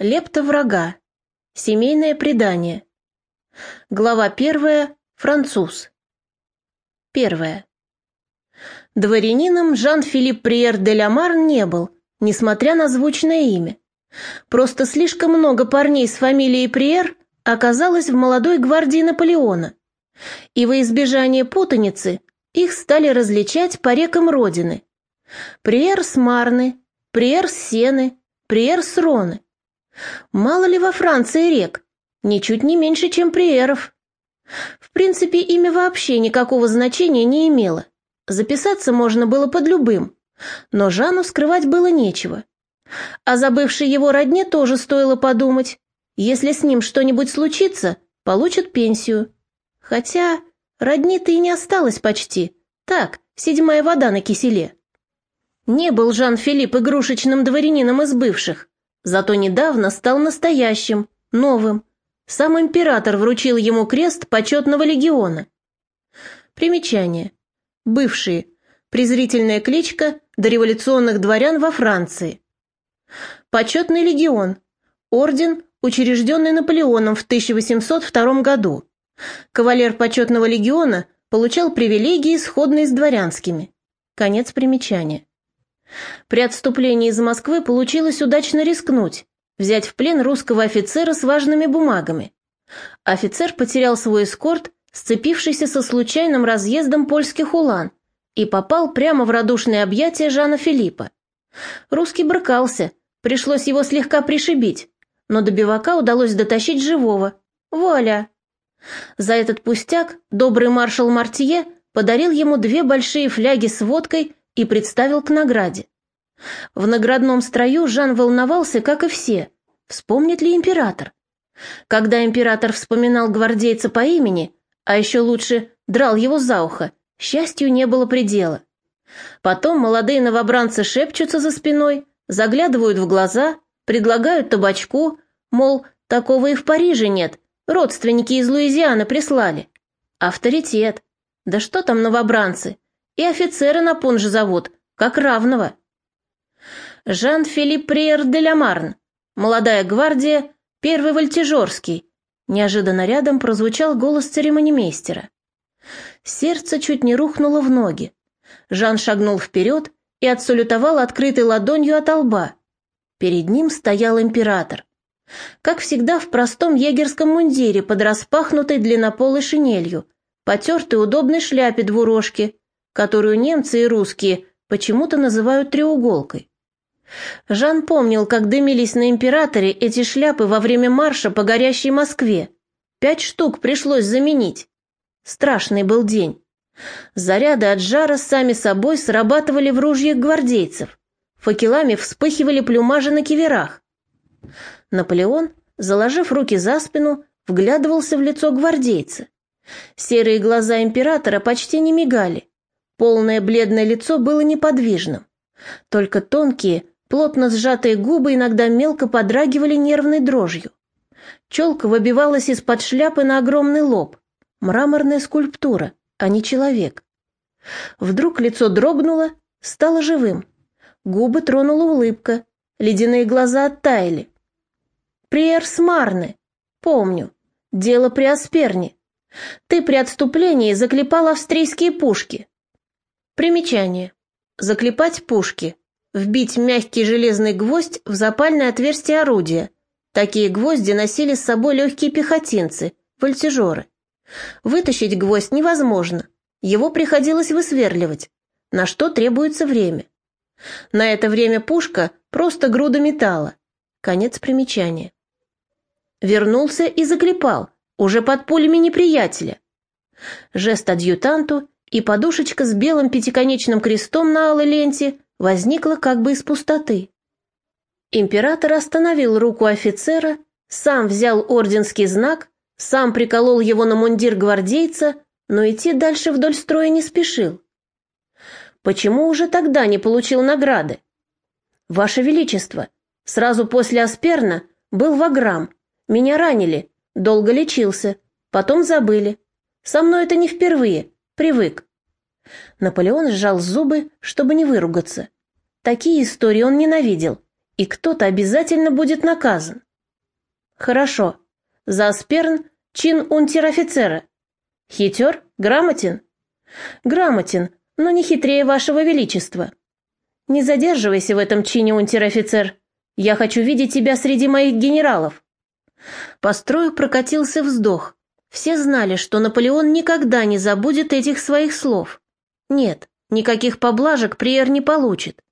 Лепта врага. Семейное предание. Глава первая. Француз. Первая. Дворянином Жан-Филипп Приер де Ламар не был, несмотря на звучное имя. Просто слишком много парней с фамилией Приер оказалось в молодой гвардии Наполеона. И во избежание путаницы их стали различать по рекам родины. Приер с Марны, Приер с Сены, Приер с Роны. Мало ли во Франции рек, ничуть не меньше, чем Приеров. В принципе, имя вообще никакого значения не имело. Записаться можно было под любым, но Жанну скрывать было нечего. А забывшей его родне тоже стоило подумать. Если с ним что-нибудь случится, получит пенсию. Хотя родни-то и не осталось почти. Так, седьмая вода на киселе. Не был Жан-Филипп игрушечным дворянином из бывших, зато недавно стал настоящим, новым. Сам император вручил ему крест почетного легиона. Примечание. Бывшие. Презрительная кличка дореволюционных дворян во Франции. Почетный легион. Орден, учрежденный Наполеоном в 1802 году. Кавалер почетного легиона получал привилегии, сходные с дворянскими. Конец примечания. При отступлении из Москвы получилось удачно рискнуть, взять в плен русского офицера с важными бумагами. Офицер потерял свой эскорт, сцепившийся со случайным разъездом польских улан, и попал прямо в радушные объятия Жана Филиппа. Русский брыкался, пришлось его слегка пришибить, но до бивака удалось дотащить живого. Вуаля! За этот пустяк добрый маршал Мартье подарил ему две большие фляги с водкой и представил к награде. В наградном строю Жан волновался, как и все, вспомнит ли император. Когда император вспоминал гвардейца по имени, а еще лучше драл его за ухо, счастью не было предела. Потом молодые новобранцы шепчутся за спиной, заглядывают в глаза, предлагают табачку, мол, такого и в Париже нет, родственники из Луизианы прислали. Авторитет. Да что там новобранцы? И офицеры на пунж зовут, как равного. Жан-Филипп Приер де Ламарн, молодая гвардия, первый вольтежорский. Неожиданно рядом прозвучал голос церемонимейстера. Сердце чуть не рухнуло в ноги. Жан шагнул вперед и отсалютовал открытой ладонью от лба. Перед ним стоял император. Как всегда в простом егерском мундире под распахнутой длиннополой шинелью, потертой удобной шляпе двурожки, которую немцы и русские почему-то называют треуголкой. Жан помнил, как дымились на императоре эти шляпы во время марша по горящей Москве. Пять штук пришлось заменить. Страшный был день. Заряды от жара сами собой срабатывали в ружьях гвардейцев. Факелами вспыхивали плюмажи на киверах. Наполеон, заложив руки за спину, вглядывался в лицо гвардейца. Серые глаза императора почти не мигали. Полное бледное лицо было неподвижным. Только тонкие, плотно сжатые губы иногда мелко подрагивали нервной дрожью. Челка выбивалась из-под шляпы на огромный лоб. Мраморная скульптура, а не человек. Вдруг лицо дрогнуло, стало живым. Губы тронула улыбка, ледяные глаза оттаяли. «Приэр Смарны. Помню. Дело при Асперне. Ты при отступлении заклепал австрийские пушки». Примечание. Заклепать пушки. Вбить мягкий железный гвоздь в запальное отверстие орудия. Такие гвозди носили с собой легкие пехотинцы, вольтежеры. Вытащить гвоздь невозможно. Его приходилось высверливать, на что требуется время. На это время пушка просто груда металла. Конец примечания. Вернулся и заклепал, уже под пулями неприятеля. Жест адъютанту, и подушечка с белым пятиконечным крестом на алой ленте возникла как бы из пустоты. Император остановил руку офицера, сам взял орденский знак, сам приколол его на мундир гвардейца, но идти дальше вдоль строя не спешил. Почему уже тогда не получил награды? Ваше Величество, сразу после Асперна был ваграм. Меня ранили, долго лечился, потом забыли. Со мной это не впервые, привык. Наполеон сжал зубы, чтобы не выругаться. Такие истории он ненавидел, и кто-то обязательно будет наказан. Хорошо. За Асперн чин унтер-офицера. Хитер? Грамотен? Грамотен, но не хитрее вашего величества. Не задерживайся в этом чине, унтер-офицер. Я хочу видеть тебя среди моих генералов. По строю прокатился вздох. Все знали, что Наполеон никогда не забудет этих своих слов. Нет, никаких поблажек Приер не получит.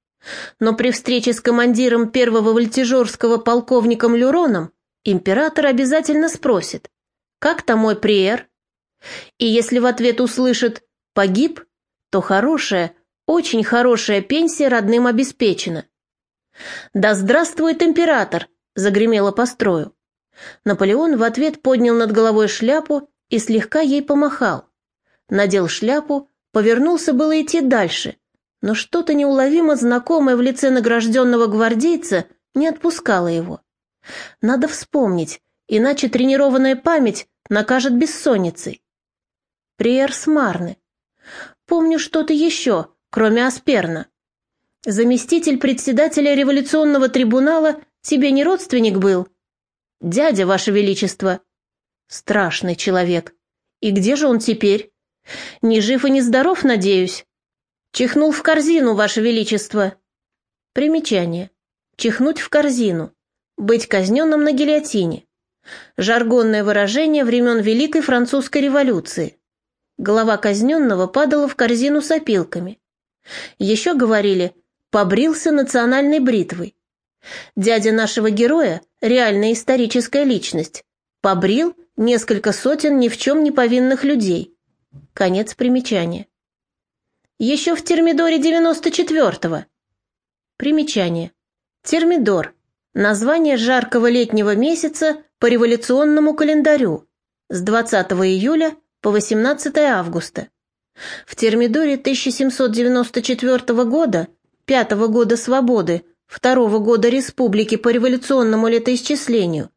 Но при встрече с командиром первого вольтежерского полковником Люроном император обязательно спросит, «Как там мой Приер?» И если в ответ услышит «погиб», то хорошая, очень хорошая пенсия родным обеспечена. «Да здравствует император!» — загремело по строю. Наполеон в ответ поднял над головой шляпу и слегка ей помахал. Надел шляпу, повернулся было идти дальше, но что-то неуловимо знакомое в лице награжденного гвардейца не отпускало его. Надо вспомнить, иначе тренированная память накажет бессонницей. Приер Смарны. Помню что-то еще, кроме Асперна. Заместитель председателя революционного трибунала тебе не родственник был? Дядя, ваше величество. Страшный человек. И где же он теперь? Не жив и не здоров, надеюсь. Чихнул в корзину, ваше величество. Примечание. Чихнуть в корзину. Быть казненным на гильотине. Жаргонное выражение времен Великой Французской революции. Голова казненного падала в корзину с опилками. Еще говорили «побрился национальной бритвой». Дядя нашего героя, реальная историческая личность, побрил несколько сотен ни в чем не повинных людей. Конец примечания. Еще в Термидоре 94-го. Примечание. Термидор. Название жаркого летнего месяца по революционному календарю с 20 июля по 18 августа. В Термидоре 1794 года, пятого года свободы, второго года республики по революционному летоисчислению,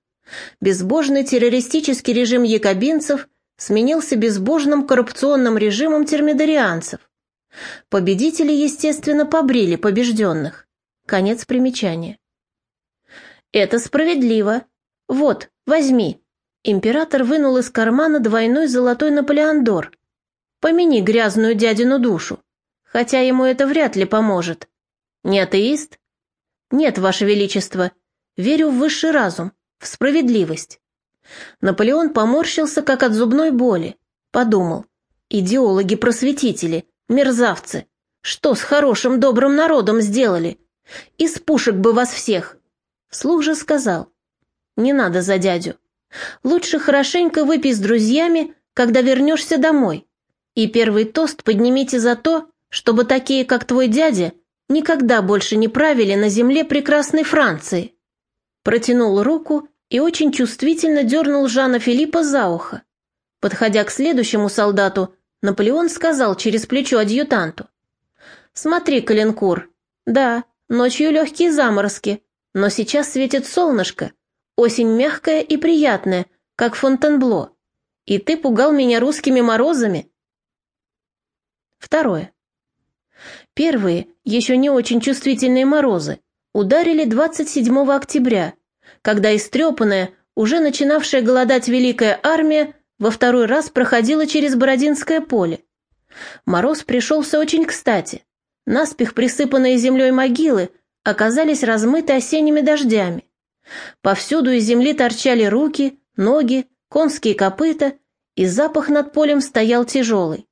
безбожный террористический режим якобинцев сменился безбожным коррупционным режимом термидорианцев. Победители, естественно, побрили побежденных. Конец примечания. «Это справедливо. Вот, возьми». Император вынул из кармана двойной золотой Наполеондор. Помяни грязную дядину душу, хотя ему это вряд ли поможет. Не атеист? Нет, Ваше Величество, верю в высший разум, в справедливость. Наполеон поморщился, как от зубной боли. Подумал, идеологи-просветители, мерзавцы, что с хорошим добрым народом сделали? Из пушек бы вас всех. Вслух же сказал, не надо за дядю. Лучше хорошенько выпей с друзьями, когда вернешься домой. И первый тост поднимите за то, чтобы такие, как твой дядя, никогда больше не правили на земле прекрасной Франции. Протянул руку и очень чувствительно дернул Жана Филиппа за ухо. Подходя к следующему солдату, Наполеон сказал через плечо адъютанту. «Смотри, Калинкур, да, ночью легкие заморозки, но сейчас светит солнышко, Осень мягкая и приятная, как Фонтенбло. И ты пугал меня русскими морозами. Второе. Первые, еще не очень чувствительные морозы, ударили 27 октября, когда истрепанная, уже начинавшая голодать Великая Армия, во второй раз проходила через Бородинское поле. Мороз пришелся очень кстати. Наспех присыпанные землей могилы оказались размыты осенними дождями. Повсюду из земли торчали руки, ноги, конские копыта, и запах над полем стоял тяжелый.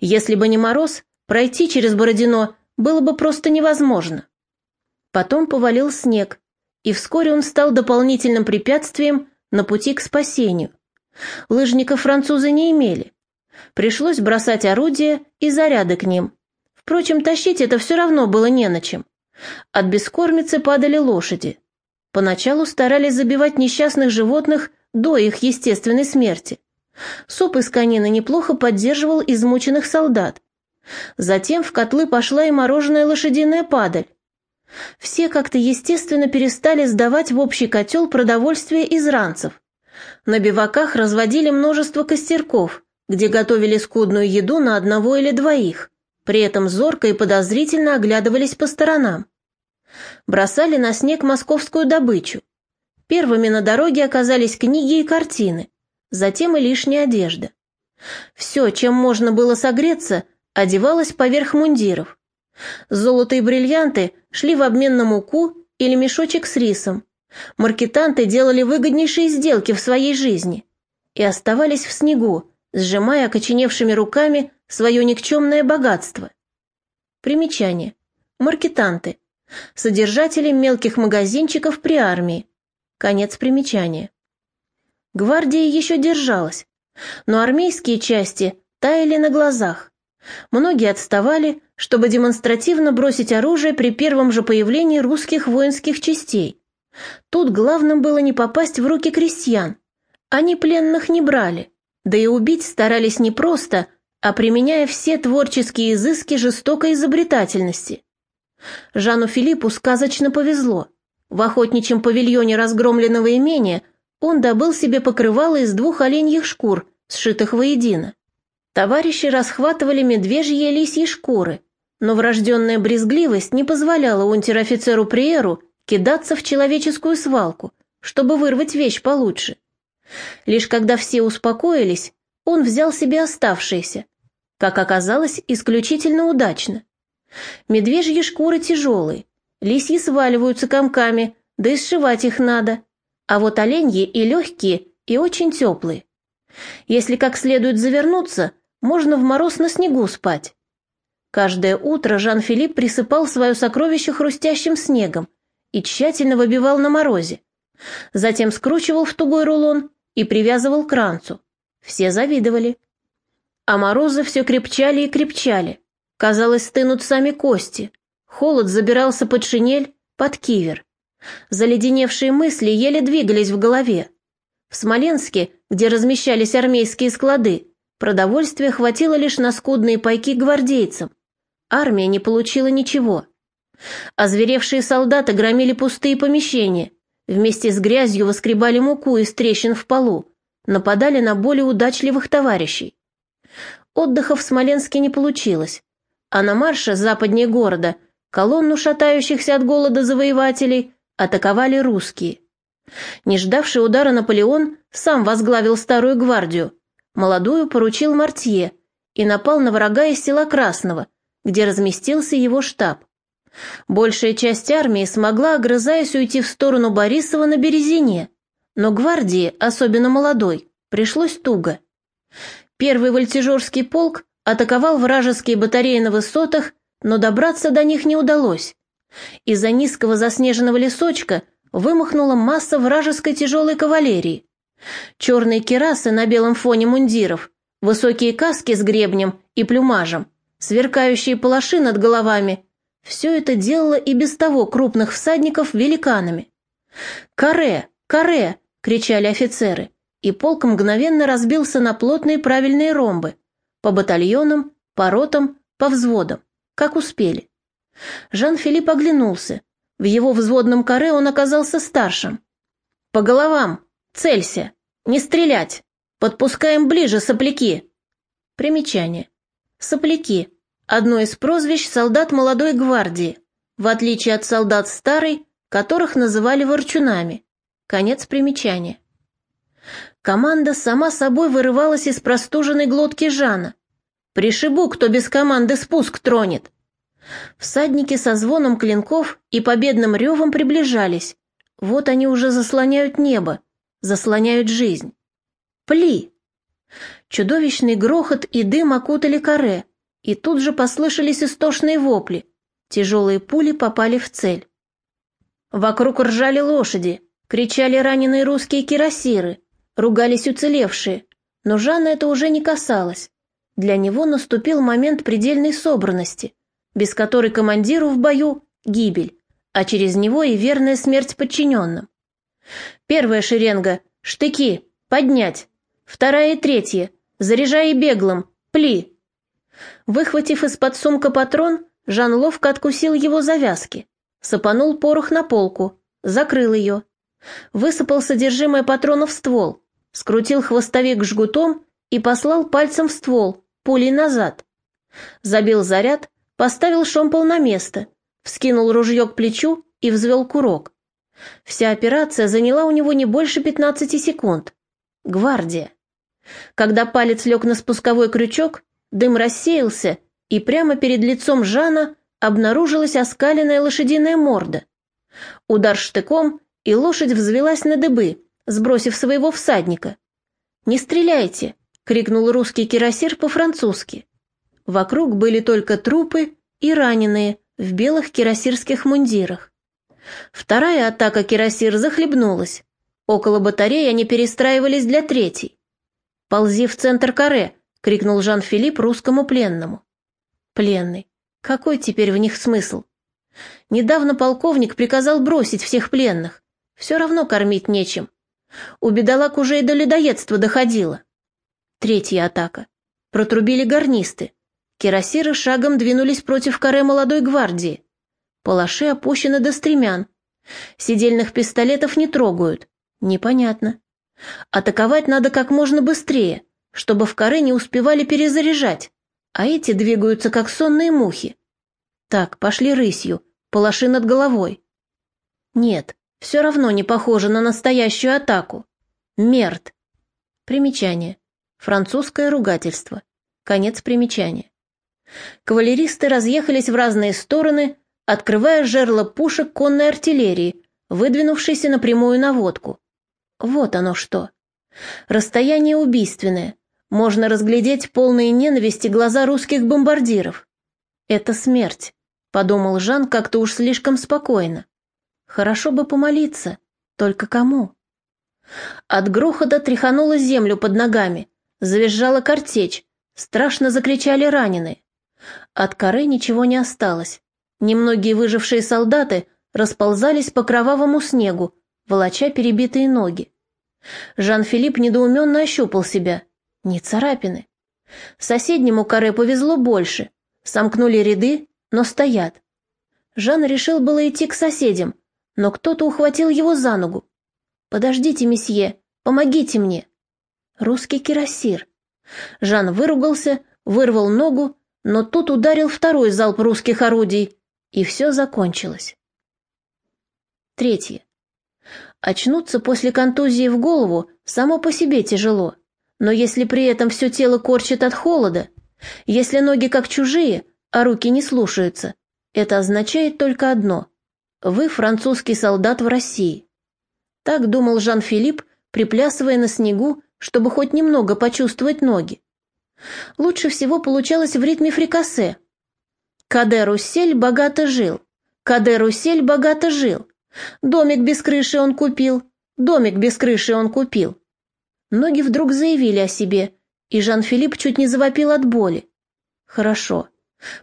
Если бы не мороз, пройти через Бородино было бы просто невозможно. Потом повалил снег, и вскоре он стал дополнительным препятствием на пути к спасению. Лыжников французы не имели. Пришлось бросать орудия и заряды к ним. Впрочем, тащить это все равно было не на чем. От бескормицы падали лошади. Поначалу старались забивать несчастных животных до их естественной смерти. Суп из конины неплохо поддерживал измученных солдат. Затем в котлы пошла и мороженая лошадиная падаль. Все как-то естественно перестали сдавать в общий котел продовольствие из ранцев. На биваках разводили множество костерков, где готовили скудную еду на одного или двоих. При этом зорко и подозрительно оглядывались по сторонам бросали на снег московскую добычу. Первыми на дороге оказались книги и картины, затем и лишняя одежда. Все, чем можно было согреться, одевалось поверх мундиров. Золото и бриллианты шли в обмен на муку или мешочек с рисом. Маркетанты делали выгоднейшие сделки в своей жизни и оставались в снегу, сжимая окоченевшими руками свое никчемное богатство. Примечание. Маркетанты. Содержатели мелких магазинчиков при армии. Конец примечания. Гвардия еще держалась, но армейские части таяли на глазах. Многие отставали, чтобы демонстративно бросить оружие при первом же появлении русских воинских частей. Тут главным было не попасть в руки крестьян. Они пленных не брали, да и убить старались не просто, а применяя все творческие изыски жестокой изобретательности. Жану Филиппу сказочно повезло. В охотничьем павильоне разгромленного имения он добыл себе покрывало из двух оленьих шкур, сшитых воедино. Товарищи расхватывали медвежьи и лисьи шкуры, но врожденная брезгливость не позволяла унтер-офицеру Приеру кидаться в человеческую свалку, чтобы вырвать вещь получше. Лишь когда все успокоились, он взял себе оставшиеся, как оказалось, исключительно удачно. Медвежьи шкуры тяжелые, лисьи сваливаются комками, да и сшивать их надо, а вот оленьи и легкие, и очень теплые. Если как следует завернуться, можно в мороз на снегу спать. Каждое утро Жан-Филипп присыпал свое сокровище хрустящим снегом и тщательно выбивал на морозе. Затем скручивал в тугой рулон и привязывал к ранцу. Все завидовали. А морозы все крепчали и крепчали. Казалось, стынут сами кости. Холод забирался под шинель, под кивер. Заледеневшие мысли еле двигались в голове. В Смоленске, где размещались армейские склады, Продовольствия хватило лишь на скудные пайки гвардейцам. Армия не получила ничего. Озверевшие солдаты громили пустые помещения, вместе с грязью воскребали муку из трещин в полу, нападали на более удачливых товарищей. Отдыха в Смоленске не получилось, а на марше западнее города колонну шатающихся от голода завоевателей атаковали русские. Не ждавший удара Наполеон сам возглавил старую гвардию, молодую поручил Мартье и напал на врага из села Красного, где разместился его штаб. Большая часть армии смогла, огрызаясь, уйти в сторону Борисова на Березине, но гвардии, особенно молодой, пришлось туго. Первый вольтежерский полк атаковал вражеские батареи на высотах, но добраться до них не удалось. Из-за низкого заснеженного лесочка вымахнула масса вражеской тяжелой кавалерии. Черные керасы на белом фоне мундиров, высокие каски с гребнем и плюмажем, сверкающие палаши над головами – все это делало и без того крупных всадников великанами. «Каре! Каре!» – кричали офицеры, и полк мгновенно разбился на плотные правильные ромбы – по батальонам, по ротам, по взводам, как успели. Жан-Филипп оглянулся. В его взводном каре он оказался старшим. «По головам! Целься! Не стрелять! Подпускаем ближе сопляки!» Примечание. Сопляки. Одно из прозвищ солдат молодой гвардии, в отличие от солдат старой, которых называли ворчунами. Конец примечания. Команда сама собой вырывалась из простуженной глотки Жана. «Пришибу, кто без команды спуск тронет!» Всадники со звоном клинков и победным ревом приближались. Вот они уже заслоняют небо заслоняют жизнь. Пли! Чудовищный грохот и дым окутали каре, и тут же послышались истошные вопли. Тяжелые пули попали в цель. Вокруг ржали лошади, кричали раненые русские кирасиры, ругались уцелевшие, но Жанна это уже не касалось. Для него наступил момент предельной собранности, без которой командиру в бою – гибель, а через него и верная смерть подчиненным. Первая шеренга. Штыки. Поднять. Вторая и третья. Заряжай беглым. Пли. Выхватив из-под сумка патрон, Жан ловко откусил его завязки. Сыпанул порох на полку. Закрыл ее. Высыпал содержимое патрона в ствол. Скрутил хвостовик жгутом и послал пальцем в ствол, пулей назад. Забил заряд, поставил шомпол на место, вскинул ружье к плечу и взвел курок. Вся операция заняла у него не больше 15 секунд. Гвардия. Когда палец лег на спусковой крючок, дым рассеялся, и прямо перед лицом Жана обнаружилась оскаленная лошадиная морда. Удар штыком, и лошадь взвелась на дыбы, сбросив своего всадника. «Не стреляйте!» — крикнул русский кирасир по-французски. Вокруг были только трупы и раненые в белых кирасирских мундирах. Вторая атака кирасир захлебнулась. Около батареи они перестраивались для третьей. «Ползи в центр каре!» — крикнул Жан-Филипп русскому пленному. Пленный. Какой теперь в них смысл? Недавно полковник приказал бросить всех пленных. Все равно кормить нечем. У бедолаг уже и до ледоедства доходило. Третья атака. Протрубили гарнисты. Кирасиры шагом двинулись против каре молодой гвардии. Палаши опущены до стремян. Сидельных пистолетов не трогают. Непонятно. Атаковать надо как можно быстрее, чтобы в каре не успевали перезаряжать, а эти двигаются как сонные мухи. Так, пошли рысью, палаши над головой. Нет, все равно не похоже на настоящую атаку. Мерт. Примечание. Французское ругательство. Конец примечания. Кавалеристы разъехались в разные стороны, открывая жерло пушек конной артиллерии, выдвинувшейся на прямую наводку. Вот оно что. Расстояние убийственное. Можно разглядеть полные ненависти глаза русских бомбардиров. Это смерть, подумал Жан как-то уж слишком спокойно. Хорошо бы помолиться, только кому? От грохота тряханула землю под ногами, завизжала картечь, страшно закричали раненые. От коры ничего не осталось. Немногие выжившие солдаты расползались по кровавому снегу, волоча перебитые ноги. Жан-Филипп недоуменно ощупал себя. Не царапины. Соседнему каре повезло больше. Сомкнули ряды, но стоят. Жан решил было идти к соседям, но кто-то ухватил его за ногу. «Подождите, месье, помогите мне!» Русский кирасир. Жан выругался, вырвал ногу, но тут ударил второй залп русских орудий, и все закончилось. Третье. Очнуться после контузии в голову само по себе тяжело, но если при этом все тело корчит от холода, если ноги как чужие, а руки не слушаются, это означает только одно – вы французский солдат в России. Так думал Жан-Филипп, приплясывая на снегу, чтобы хоть немного почувствовать ноги. Лучше всего получалось в ритме фрикасе. Каде Руссель богато жил, Каде Руссель богато жил, домик без крыши он купил, домик без крыши он купил. Ноги вдруг заявили о себе, и Жан-Филипп чуть не завопил от боли. Хорошо,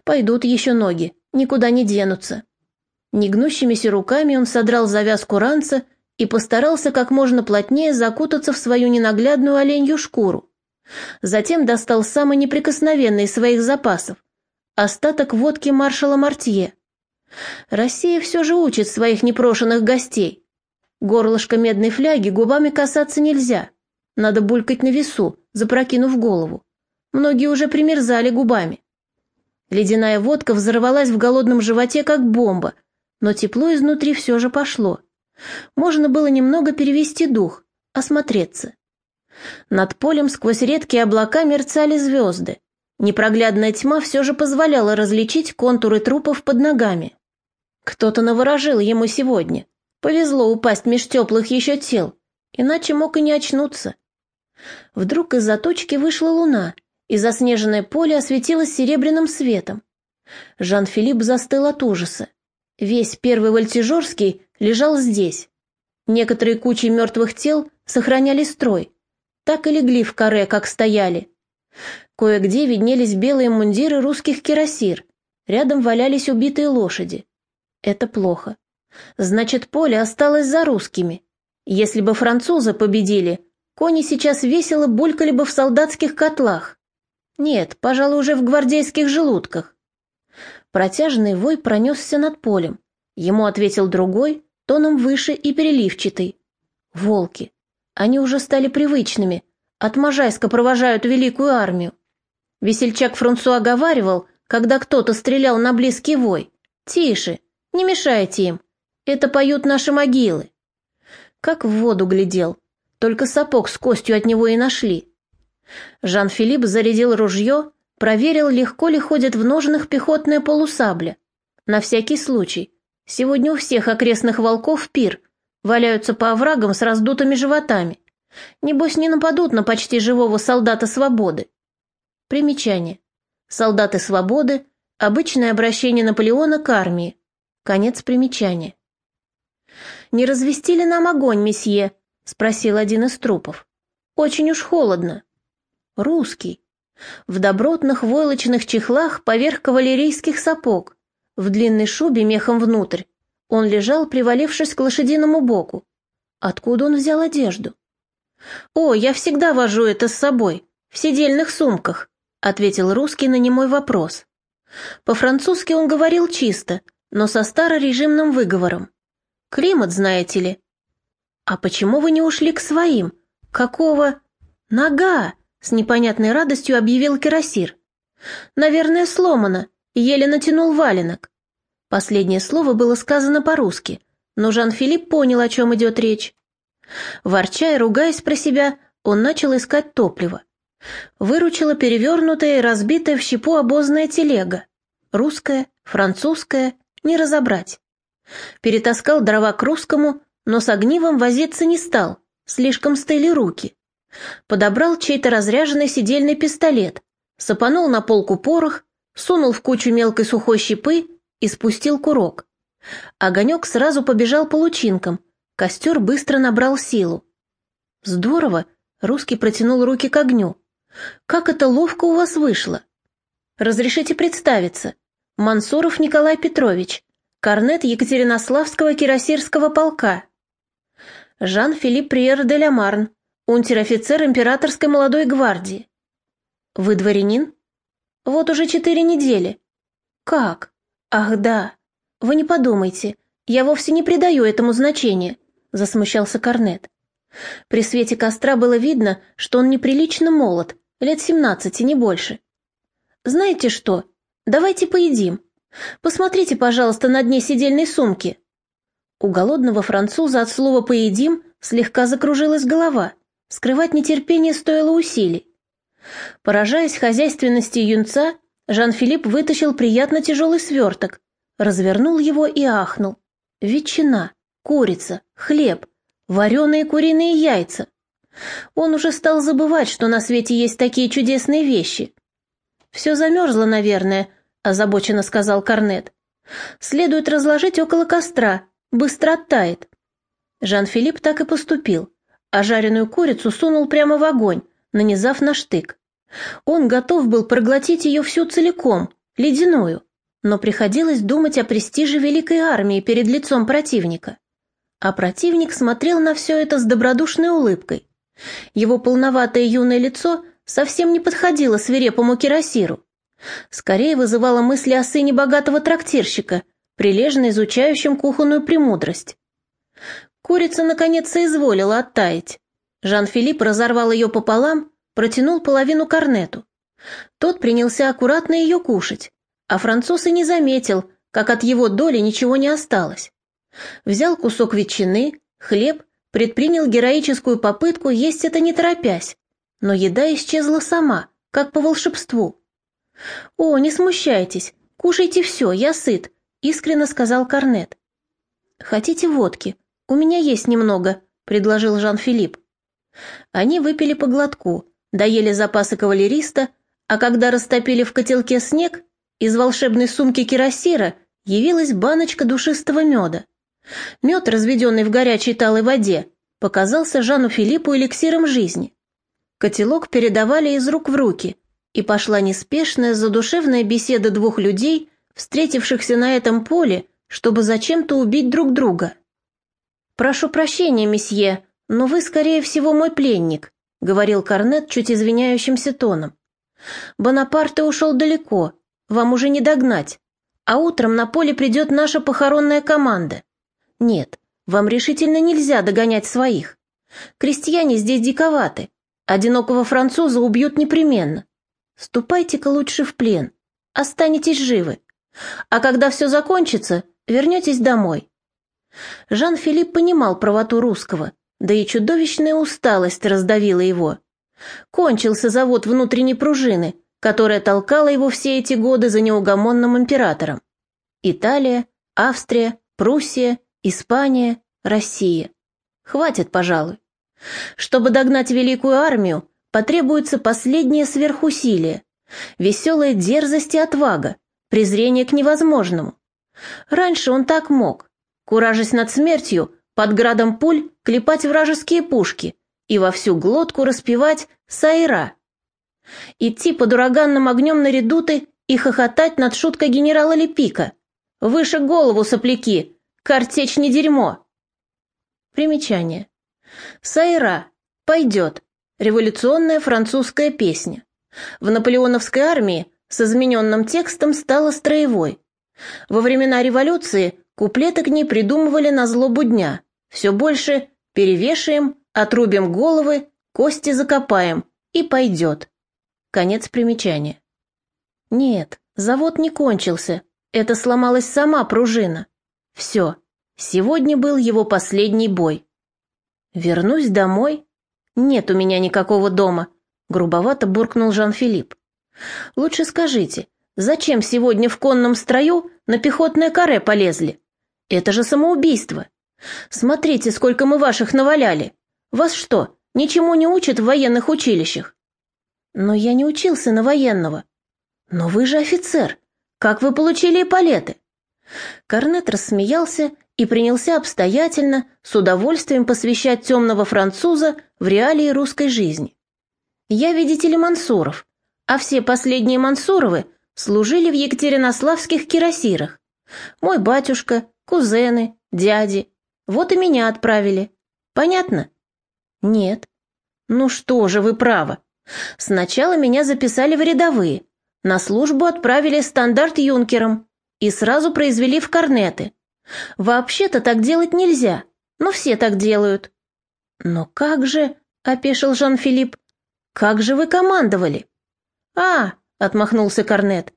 пойдут еще ноги, никуда не денутся. Негнущимися руками он содрал завязку ранца и постарался как можно плотнее закутаться в свою ненаглядную оленью шкуру. Затем достал самый неприкосновенный из своих запасов – остаток водки маршала Мартье. Россия все же учит своих непрошенных гостей. Горлышко медной фляги губами касаться нельзя. Надо булькать на весу, запрокинув голову. Многие уже примерзали губами. Ледяная водка взорвалась в голодном животе, как бомба, но тепло изнутри все же пошло. Можно было немного перевести дух, осмотреться. Над полем сквозь редкие облака мерцали звезды. Непроглядная тьма все же позволяла различить контуры трупов под ногами. Кто-то наворожил ему сегодня. Повезло упасть меж теплых еще тел, иначе мог и не очнуться. Вдруг из-за точки вышла луна, и заснеженное поле осветилось серебряным светом. Жан-Филипп застыл от ужаса. Весь первый Вольтежорский лежал здесь. Некоторые кучи мертвых тел сохраняли строй, так и легли в каре, как стояли. Кое-где виднелись белые мундиры русских кирасир, рядом валялись убитые лошади. Это плохо. Значит, поле осталось за русскими. Если бы французы победили, кони сейчас весело булькали бы в солдатских котлах. Нет, пожалуй, уже в гвардейских желудках. Протяжный вой пронесся над полем. Ему ответил другой, тоном выше и переливчатый. Волки. Они уже стали привычными, от Можайска провожают великую армию. Весельчак Франсуа говаривал, когда кто-то стрелял на близкий вой. «Тише, не мешайте им. Это поют наши могилы. Как в воду глядел, только сапог с костью от него и нашли. Жан-Филипп зарядил ружье, проверил, легко ли ходит в ножнах пехотная полусабля. На всякий случай. Сегодня у всех окрестных волков пир, валяются по оврагам с раздутыми животами. Небось, не нападут на почти живого солдата свободы. Примечание. Солдаты свободы – обычное обращение Наполеона к армии. Конец примечания. «Не развести ли нам огонь, месье?» — спросил один из трупов. «Очень уж холодно». «Русский. В добротных войлочных чехлах поверх кавалерийских сапог, в длинной шубе мехом внутрь. Он лежал, привалившись к лошадиному боку. Откуда он взял одежду?» «О, я всегда вожу это с собой, в сидельных сумках», — ответил русский на немой вопрос. По-французски он говорил чисто, но со старорежимным выговором. Климат, знаете ли. А почему вы не ушли к своим? Какого? Нога! С непонятной радостью объявил Кирасир. Наверное, сломана, еле натянул валенок. Последнее слово было сказано по-русски, но Жан-Филипп понял, о чем идет речь. Ворча и ругаясь про себя, он начал искать топливо. Выручила перевернутая и разбитая в щепу обозная телега. Русская, французская, не разобрать. Перетаскал дрова к русскому, но с огнивом возиться не стал, слишком стыли руки. Подобрал чей-то разряженный сидельный пистолет, сапанул на полку порох, сунул в кучу мелкой сухой щепы и спустил курок. Огонек сразу побежал по лучинкам, костер быстро набрал силу. «Здорово!» — русский протянул руки к огню. «Как это ловко у вас вышло!» «Разрешите представиться. Мансуров Николай Петрович, корнет Екатеринославского кирасирского полка. Жан-Филипп Приер де Ламарн, унтер-офицер императорской молодой гвардии. Вы дворянин? Вот уже четыре недели. Как? Ах, да. Вы не подумайте, я вовсе не придаю этому значения, засмущался корнет. При свете костра было видно, что он неприлично молод, лет семнадцати, не больше. Знаете что, давайте поедим. Посмотрите, пожалуйста, на дне сидельной сумки». У голодного француза от слова «поедим» слегка закружилась голова. Скрывать нетерпение стоило усилий. Поражаясь хозяйственности юнца, Жан-Филипп вытащил приятно тяжелый сверток, развернул его и ахнул. Ветчина, курица, хлеб, вареные куриные яйца. Он уже стал забывать, что на свете есть такие чудесные вещи. Все замерзло, наверное, озабоченно сказал Корнет. Следует разложить около костра, быстро оттает. Жан-Филипп так и поступил, а жареную курицу сунул прямо в огонь, нанизав на штык. Он готов был проглотить ее всю целиком, ледяную, но приходилось думать о престиже великой армии перед лицом противника. А противник смотрел на все это с добродушной улыбкой. Его полноватое юное лицо совсем не подходило свирепому кирасиру скорее вызывала мысли о сыне богатого трактирщика, прилежно изучающем кухонную премудрость. Курица, наконец, соизволила оттаять. Жан-Филипп разорвал ее пополам, протянул половину корнету. Тот принялся аккуратно ее кушать, а француз и не заметил, как от его доли ничего не осталось. Взял кусок ветчины, хлеб, предпринял героическую попытку есть это не торопясь, но еда исчезла сама, как по волшебству. «О, не смущайтесь, кушайте все, я сыт», — искренне сказал Корнет. «Хотите водки? У меня есть немного», — предложил Жан-Филипп. Они выпили по глотку, доели запасы кавалериста, а когда растопили в котелке снег, из волшебной сумки кирасира явилась баночка душистого меда. Мед, разведенный в горячей талой воде, показался Жану Филиппу эликсиром жизни. Котелок передавали из рук в руки, и пошла неспешная задушевная беседа двух людей, встретившихся на этом поле, чтобы зачем-то убить друг друга. «Прошу прощения, месье, но вы, скорее всего, мой пленник», — говорил Корнет чуть извиняющимся тоном. «Бонапарте ушел далеко, вам уже не догнать, а утром на поле придет наша похоронная команда. Нет, вам решительно нельзя догонять своих. Крестьяне здесь диковаты, одинокого француза убьют непременно. Ступайте-ка лучше в плен, останетесь живы. А когда все закончится, вернетесь домой. Жан-Филипп понимал правоту русского, да и чудовищная усталость раздавила его. Кончился завод внутренней пружины, которая толкала его все эти годы за неугомонным императором. Италия, Австрия, Пруссия, Испания, Россия. Хватит, пожалуй. Чтобы догнать великую армию, потребуется последнее сверхусилие, веселая дерзость и отвага, презрение к невозможному. Раньше он так мог, куражась над смертью, под градом пуль клепать вражеские пушки и во всю глотку распевать «Сайра». Идти под ураганным огнем на редуты и хохотать над шуткой генерала Лепика. Выше голову, сопляки! Картечь не дерьмо! Примечание. «Сайра» пойдет. Революционная французская песня. В наполеоновской армии с измененным текстом стала строевой. Во времена революции куплеты к ней придумывали на злобу дня. Все больше перевешаем, отрубим головы, кости закопаем и пойдет. Конец примечания. Нет, завод не кончился. Это сломалась сама пружина. Все. Сегодня был его последний бой. Вернусь домой? Нет у меня никакого дома, грубовато буркнул Жан-Филипп. Лучше скажите, зачем сегодня в конном строю на пехотное каре полезли? Это же самоубийство. Смотрите, сколько мы ваших наваляли. Вас что, ничему не учат в военных училищах? Но я не учился на военного. Но вы же офицер. Как вы получили эполеты? Корнет рассмеялся и принялся обстоятельно, с удовольствием посвящать темного француза в реалии русской жизни. Я, видите ли, Мансуров, а все последние Мансуровы служили в Екатеринославских кирасирах. Мой батюшка, кузены, дяди. Вот и меня отправили. Понятно? Нет. Ну что же вы правы. Сначала меня записали в рядовые, на службу отправили стандарт юнкером и сразу произвели в корнеты. Вообще-то так делать нельзя, но все так делают. Но как же, опешил Жан-Филипп, как же вы командовали? А, отмахнулся корнет,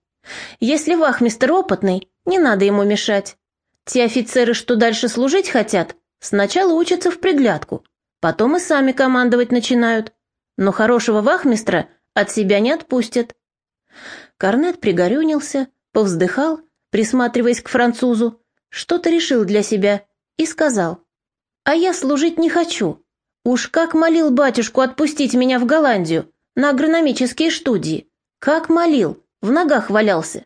если вахмистр опытный, не надо ему мешать. Те офицеры, что дальше служить хотят, сначала учатся в приглядку, потом и сами командовать начинают. Но хорошего вахмистра от себя не отпустят. Корнет пригорюнился, повздыхал, присматриваясь к французу, что-то решил для себя и сказал, «А я служить не хочу. Уж как молил батюшку отпустить меня в Голландию на агрономические студии. Как молил, в ногах валялся.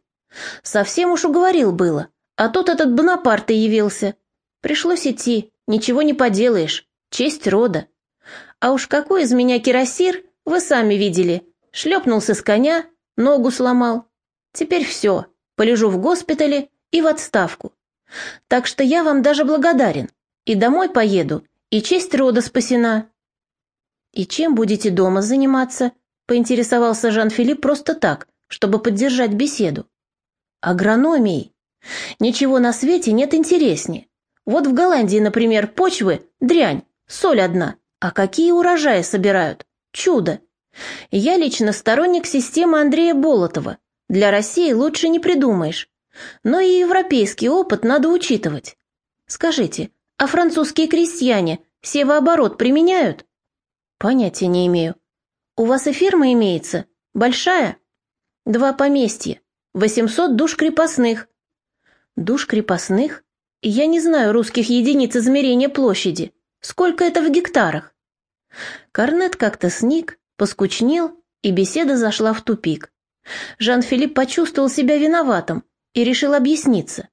Совсем уж уговорил было, а тут этот Бонапарт и явился. Пришлось идти, ничего не поделаешь, честь рода. А уж какой из меня кирасир, вы сами видели. Шлепнулся с коня, ногу сломал. Теперь все, полежу в госпитале и в отставку. Так что я вам даже благодарен. И домой поеду, и честь рода спасена. И чем будете дома заниматься? Поинтересовался Жан-Филипп просто так, чтобы поддержать беседу. Агрономией. Ничего на свете нет интереснее. Вот в Голландии, например, почвы – дрянь, соль одна. А какие урожаи собирают? Чудо! Я лично сторонник системы Андрея Болотова. Для России лучше не придумаешь. Но и европейский опыт надо учитывать. Скажите, а французские крестьяне севооборот применяют? Понятия не имею. У вас и фирма имеется? Большая? Два поместья. 800 душ крепостных. Душ крепостных? Я не знаю русских единиц измерения площади. Сколько это в гектарах? Корнет как-то сник, поскучнел, и беседа зашла в тупик. Жан-Филипп почувствовал себя виноватым и решил объясниться.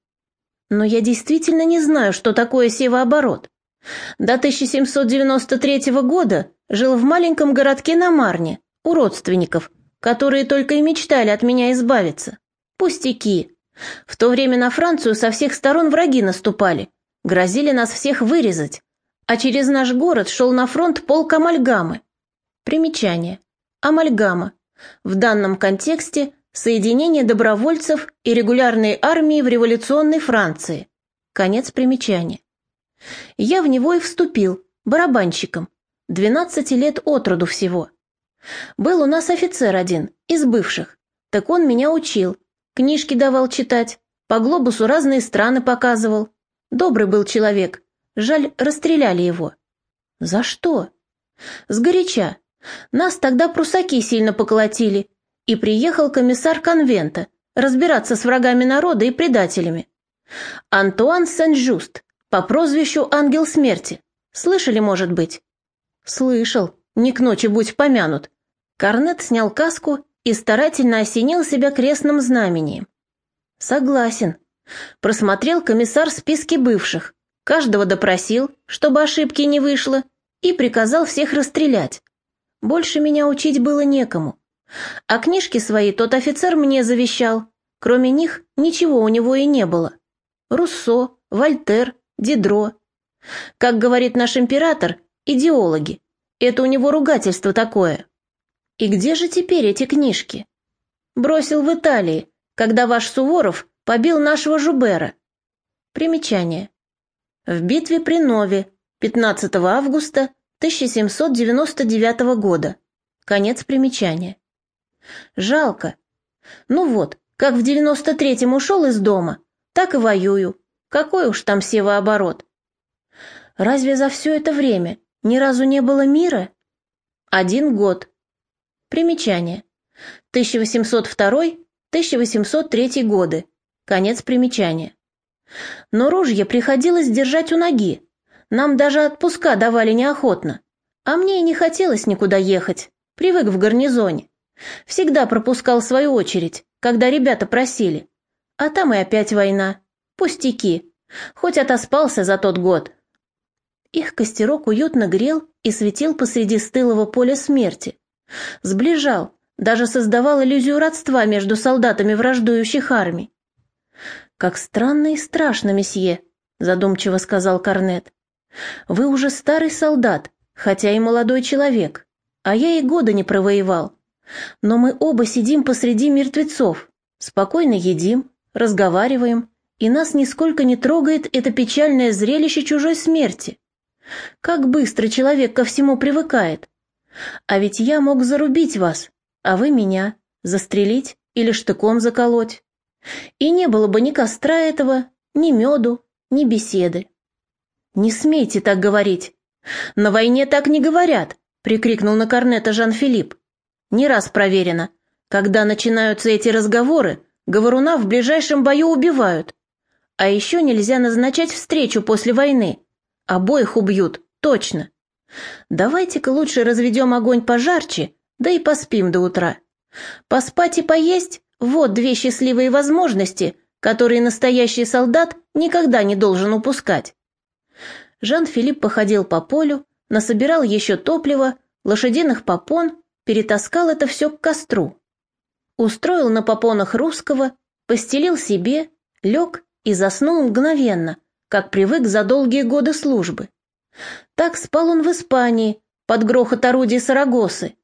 Но я действительно не знаю, что такое севооборот. До 1793 года жил в маленьком городке на Марне, у родственников, которые только и мечтали от меня избавиться. Пустяки. В то время на Францию со всех сторон враги наступали, грозили нас всех вырезать, а через наш город шел на фронт полк амальгамы. Примечание. Амальгама. В данном контексте соединение добровольцев и регулярной армии в революционной Франции. Конец примечания. Я в него и вступил, барабанщиком. 12 лет от роду всего. Был у нас офицер один, из бывших. Так он меня учил, книжки давал читать, по глобусу разные страны показывал. Добрый был человек. Жаль, расстреляли его. За что? Сгоряча. Нас тогда прусаки сильно поколотили. И приехал комиссар конвента разбираться с врагами народа и предателями. Антуан Сен-Жуст, по прозвищу Ангел Смерти. Слышали, может быть? Слышал. Не к ночи будь помянут. Корнет снял каску и старательно осенил себя крестным знамением. Согласен. Просмотрел комиссар списки бывших, каждого допросил, чтобы ошибки не вышло, и приказал всех расстрелять. Больше меня учить было некому. А книжки свои тот офицер мне завещал. Кроме них ничего у него и не было. Руссо, Вольтер, Дидро. Как говорит наш император, идеологи. Это у него ругательство такое. И где же теперь эти книжки? Бросил в Италии, когда ваш Суворов побил нашего Жубера. Примечание. В битве при Нове 15 августа 1799 года. Конец примечания. Жалко. Ну вот, как в 93-м ушел из дома, так и воюю. Какой уж там севооборот. Разве за все это время ни разу не было мира? Один год. Примечание. 1802-1803 годы. Конец примечания. Но ружье приходилось держать у ноги. Нам даже отпуска давали неохотно. А мне и не хотелось никуда ехать. Привык в гарнизоне. Всегда пропускал свою очередь, когда ребята просили. А там и опять война. Пустяки. Хоть отоспался за тот год. Их костерок уютно грел и светил посреди стылого поля смерти. Сближал, даже создавал иллюзию родства между солдатами враждующих армий. «Как странно и страшно, месье», — задумчиво сказал Корнет. «Вы уже старый солдат, хотя и молодой человек, а я и года не провоевал. Но мы оба сидим посреди мертвецов, спокойно едим, разговариваем, и нас нисколько не трогает это печальное зрелище чужой смерти. Как быстро человек ко всему привыкает. А ведь я мог зарубить вас, а вы меня, застрелить или штыком заколоть. И не было бы ни костра этого, ни меду, ни беседы. «Не смейте так говорить. На войне так не говорят», — прикрикнул на корнета Жан-Филипп. «Не раз проверено. Когда начинаются эти разговоры, говоруна в ближайшем бою убивают. А еще нельзя назначать встречу после войны. Обоих убьют, точно. Давайте-ка лучше разведем огонь пожарче, да и поспим до утра. Поспать и поесть вот две счастливые возможности, которые настоящий солдат никогда не должен упускать. Жан-Филипп походил по полю, насобирал еще топлива, лошадиных попон, перетаскал это все к костру. Устроил на попонах русского, постелил себе, лег и заснул мгновенно, как привык за долгие годы службы. Так спал он в Испании, под грохот орудий Сарагосы,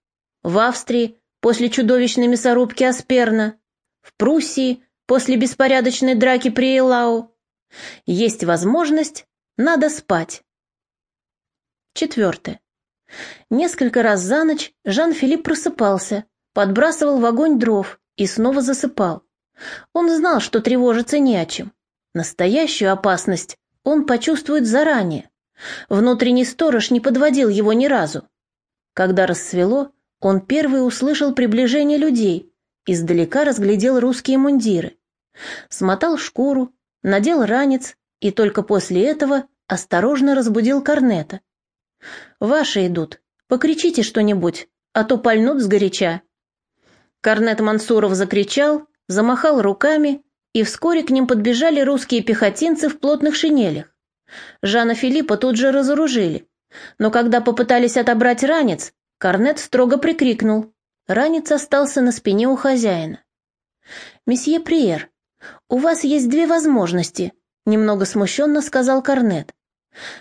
в Австрии, после чудовищной мясорубки Асперна, в Пруссии после беспорядочной драки при Элау. Есть возможность, надо спать. Четвертое. Несколько раз за ночь Жан-Филипп просыпался, подбрасывал в огонь дров и снова засыпал. Он знал, что тревожиться не о чем. Настоящую опасность он почувствует заранее. Внутренний сторож не подводил его ни разу. Когда рассвело, он первый услышал приближение людей, Издалека разглядел русские мундиры. Смотал шкуру, надел ранец и только после этого осторожно разбудил корнета. «Ваши идут. Покричите что-нибудь, а то пальнут сгоряча». Корнет Мансуров закричал, замахал руками, и вскоре к ним подбежали русские пехотинцы в плотных шинелях. Жана Филиппа тут же разоружили, но когда попытались отобрать ранец, Корнет строго прикрикнул Ранец остался на спине у хозяина. «Месье Приер, у вас есть две возможности», — немного смущенно сказал Корнет.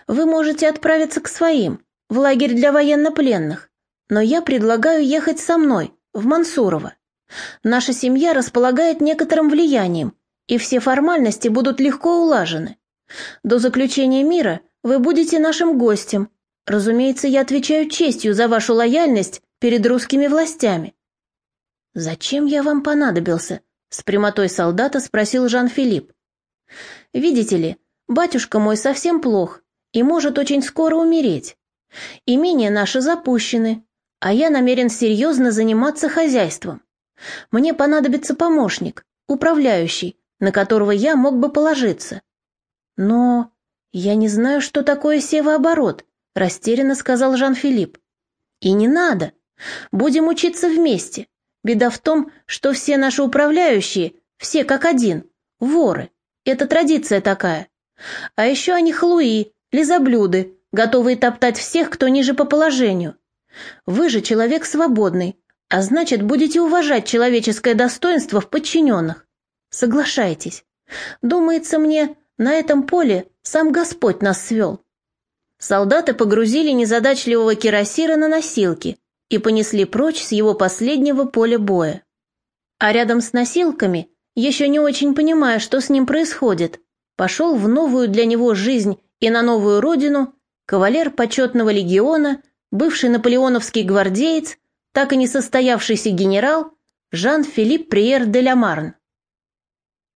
«Вы можете отправиться к своим, в лагерь для военнопленных, но я предлагаю ехать со мной, в Мансурово. Наша семья располагает некоторым влиянием, и все формальности будут легко улажены. До заключения мира вы будете нашим гостем. Разумеется, я отвечаю честью за вашу лояльность перед русскими властями. «Зачем я вам понадобился?» — с прямотой солдата спросил Жан-Филипп. «Видите ли, Батюшка мой совсем плох и может очень скоро умереть. Имения наши запущены, а я намерен серьезно заниматься хозяйством. Мне понадобится помощник, управляющий, на которого я мог бы положиться. Но я не знаю, что такое севооборот, растерянно сказал Жан-Филипп. И не надо. Будем учиться вместе. Беда в том, что все наши управляющие, все как один, воры. Это традиция такая. А еще они хлуи, лизоблюды, готовые топтать всех, кто ниже по положению. Вы же человек свободный, а значит, будете уважать человеческое достоинство в подчиненных. Соглашайтесь. Думается мне, на этом поле сам Господь нас свел. Солдаты погрузили незадачливого кирасира на носилки и понесли прочь с его последнего поля боя. А рядом с носилками, еще не очень понимая, что с ним происходит, пошел в новую для него жизнь и на новую родину кавалер почетного легиона, бывший наполеоновский гвардеец, так и не состоявшийся генерал Жан-Филипп Приер де Ламарн.